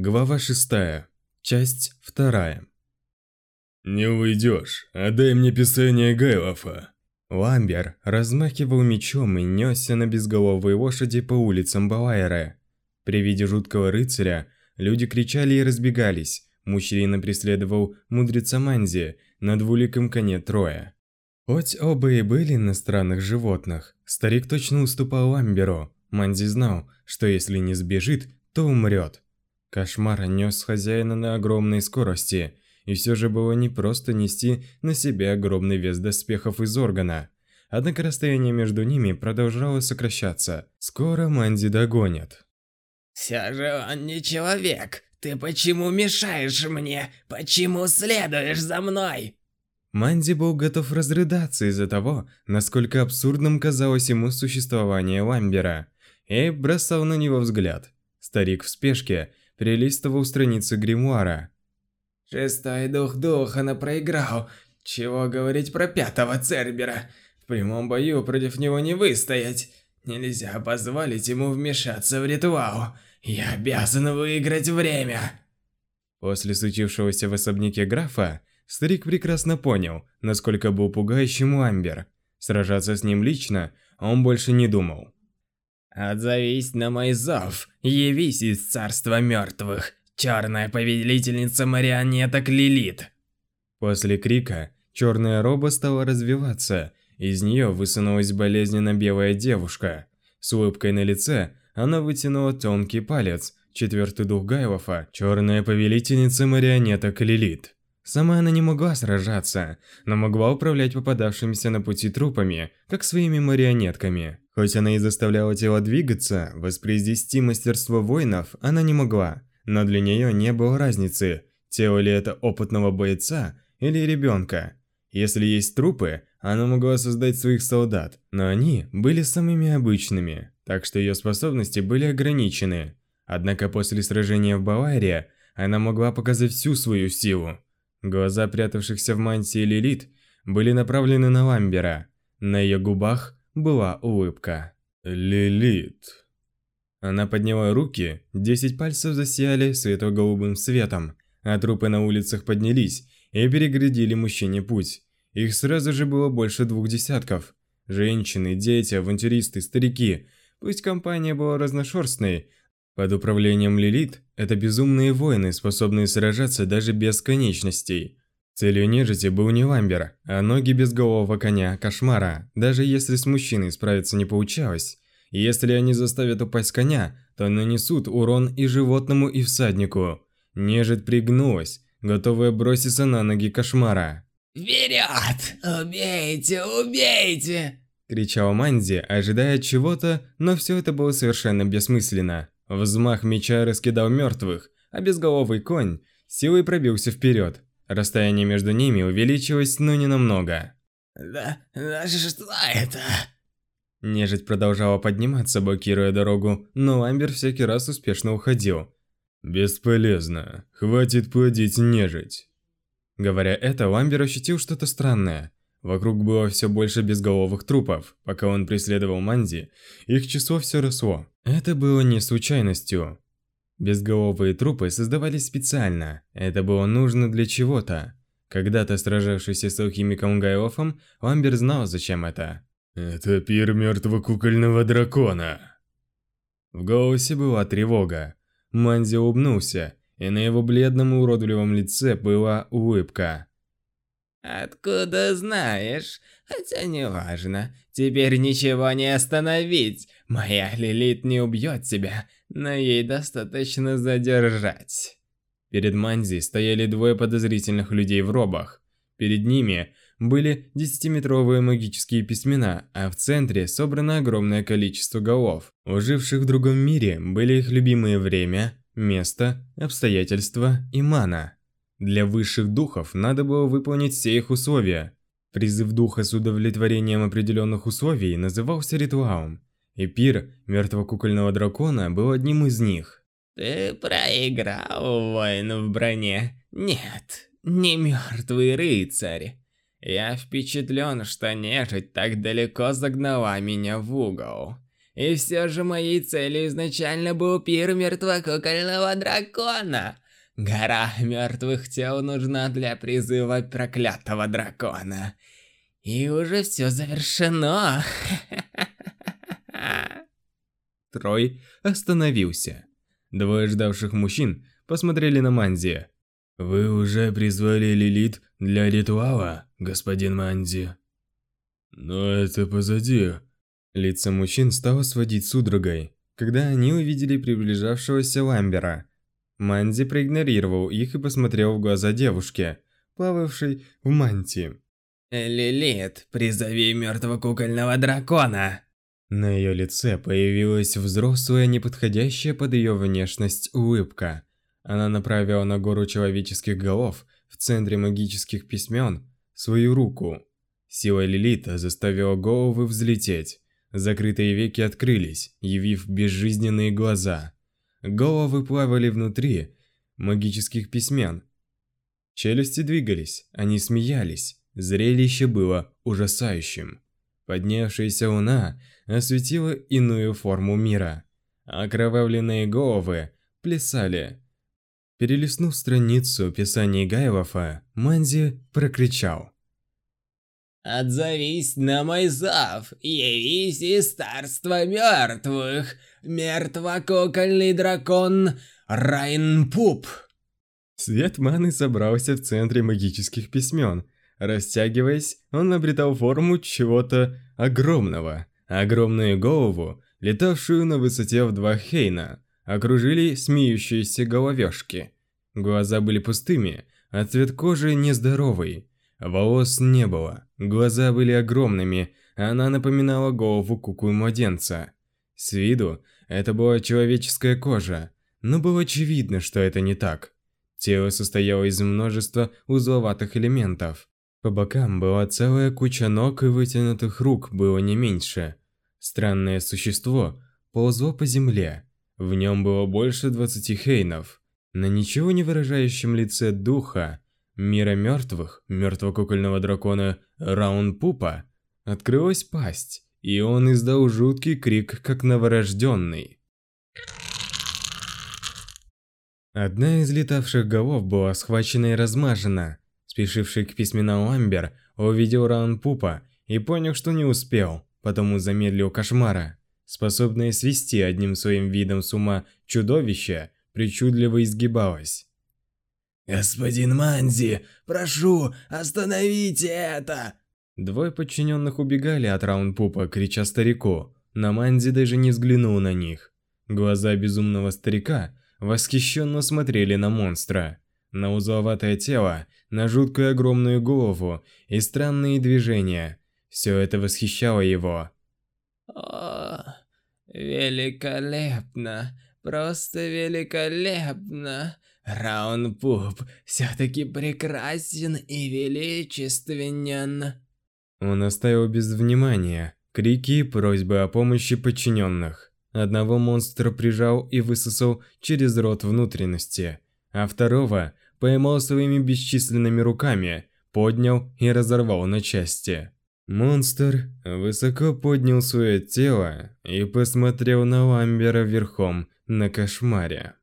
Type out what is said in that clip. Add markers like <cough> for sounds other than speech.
Глава 6. Часть 2. «Не уйдешь, отдай мне писание Гайлофа!» Ламбер размахивал мечом и несся на безголовой лошади по улицам Балайры. При виде жуткого рыцаря люди кричали и разбегались. Мужчина преследовал мудреца Манзи на двуликом коне Троя. Хоть оба и были на странных животных, старик точно уступал Ламберу. Манзи знал, что если не сбежит, то умрет. Кошмар нес хозяина на огромной скорости, и все же было не просто нести на себе огромный вес доспехов из органа. Однако расстояние между ними продолжало сокращаться. Скоро Манди догонят. «Все же он не человек. Ты почему мешаешь мне? Почему следуешь за мной?» Манди был готов разрыдаться из-за того, насколько абсурдным казалось ему существование Ламбера, и бросал на него взгляд. Старик в спешке перелистывал страницы гримуара. «Шестой дух Духана проиграл. Чего говорить про пятого Цербера? В прямом бою против него не выстоять. Нельзя позволить ему вмешаться в ритуал. Я обязан выиграть время!» После случившегося в особняке графа, старик прекрасно понял, насколько был пугающим Амбер. Сражаться с ним лично он больше не думал. «Отзовись на мой зов, явись из царства мертвых, черная повелительница марионеток Лилит!» После крика черная роба стала развиваться, из нее высунулась болезненно белая девушка. С улыбкой на лице она вытянула тонкий палец, четвертый дух Гайлофа, черная повелительница марионеток Лилит. Сама она не могла сражаться, но могла управлять попадавшимися на пути трупами, как своими марионетками. Хоть она и заставляла тело двигаться, воспроизвести мастерство воинов она не могла, но для нее не было разницы, тело ли это опытного бойца или ребенка. Если есть трупы, она могла создать своих солдат, но они были самыми обычными, так что ее способности были ограничены. Однако после сражения в Баварии она могла показать всю свою силу. Глаза прятавшихся в мантии Лилит были направлены на Ламбера. На ее губах была улыбка. «Лилит...» Она подняла руки, десять пальцев засияли светло-голубым светом, а трупы на улицах поднялись и переградили мужчине путь. Их сразу же было больше двух десятков. Женщины, дети, авантюристы, старики. Пусть компания была разношерстной, под управлением Лилит – это безумные воины, способные сражаться даже без конечностей. Целью нежити был не Ламбер, а ноги безголового коня Кошмара, даже если с мужчиной справиться не получалось. Если они заставят упасть коня, то нанесут урон и животному, и всаднику. Нежить пригнулась, готовая броситься на ноги Кошмара. «Вперед! Убейте! Убейте!» кричал Манзи, ожидая чего-то, но все это было совершенно бессмысленно. Взмах меча раскидал мертвых, а безголовый конь силой пробился вперед. Расстояние между ними увеличилось, но не намного. «Да, да что это?» Нежить продолжала подниматься, блокируя дорогу, но Ламбер всякий раз успешно уходил. «Бесполезно. Хватит плодить нежить». Говоря это, Ламбер ощутил что-то странное. Вокруг было все больше безголовых трупов. Пока он преследовал Манди, их число все росло. Это было не случайностью. Безголовые трупы создавались специально. Это было нужно для чего-то. Когда-то сражавшийся с алхимиком Гайлофом, Ламбер знал, зачем это. «Это пир мертвого кукольного дракона». В голосе была тревога. Манди улыбнулся, и на его бледном и уродливом лице была улыбка. «Откуда знаешь? Хотя неважно. Теперь ничего не остановить. Моя Лилит не убьет тебя, но ей достаточно задержать». Перед Манзи стояли двое подозрительных людей в робах. Перед ними были десятиметровые магические письмена, а в центре собрано огромное количество голов. У живших в другом мире были их любимые время, место, обстоятельства и мана. Для высших духов надо было выполнить все их условия. Призыв духа с удовлетворением определенных условий назывался ритуалом, и пир мертвого кукольного дракона был одним из них. «Ты проиграл, воин в броне. Нет, не мертвый рыцарь. Я впечатлен, что нежить так далеко загнала меня в угол. И все же моей целью изначально был пир мертвокукольного дракона. Гора мертвых тел нужна для призыва проклятого дракона. И уже все завершено. <laughs> Трой остановился. Двое ждавших мужчин посмотрели на Манзи. «Вы уже призвали Лилит для ритуала, господин Манзи?» «Но это позади». Лица мужчин стало сводить судорогой, когда они увидели приближавшегося Ламбера. Манзи проигнорировал их и посмотрел в глаза девушке, плававшей в мантии. «Лилит, призови мертвого кукольного дракона!» На ее лице появилась взрослая, неподходящая под ее внешность улыбка. Она направила на гору человеческих голов в центре магических письмен свою руку. Сила Лилита заставила головы взлететь. Закрытые веки открылись, явив безжизненные глаза. Головы плавали внутри магических письмен. Челюсти двигались, они смеялись. Зрелище было ужасающим. Поднявшаяся луна осветила иную форму мира. Окровавленные головы плясали. Перелистнув страницу писаний Гайлофа, Манзи прокричал. «Отзовись на мой зов, явись из царства мертвых, мертвокукольный дракон Райнпуп!» Свет маны собрался в центре магических письмен. Растягиваясь, он обретал форму чего-то огромного. Огромную голову, летавшую на высоте в два хейна, окружили смеющиеся головешки. Глаза были пустыми, а цвет кожи нездоровый. Волос не было, глаза были огромными, а она напоминала голову куклы младенца. С виду это была человеческая кожа, но было очевидно, что это не так. Тело состояло из множества узловатых элементов. По бокам была целая куча ног и вытянутых рук было не меньше. Странное существо ползло по земле. В нем было больше 20 хейнов. На ничего не выражающем лице духа, мира мертвых, мертвокукольного дракона Раунпупа, открылась пасть, и он издал жуткий крик, как новорожденный. Одна из летавших голов была схвачена и размажена. Спешивший к письменам Амбер увидел Раунпупа и понял, что не успел, потому замедлил кошмара. Способное свести одним своим видом с ума чудовище причудливо изгибалось. «Господин Манзи, прошу, остановите это!» Двое подчиненных убегали от Раунпупа, крича старику, но Манзи даже не взглянул на них. Глаза безумного старика восхищенно смотрели на монстра, на узловатое тело, на жуткую огромную голову и странные движения. Все это восхищало его. «О, великолепно, просто великолепно!» Раунпуп все-таки прекрасен и величественен. Он оставил без внимания крики и просьбы о помощи подчиненных. Одного монстра прижал и высосал через рот внутренности, а второго поймал своими бесчисленными руками, поднял и разорвал на части. Монстр высоко поднял свое тело и посмотрел на Ламбера верхом на кошмаре.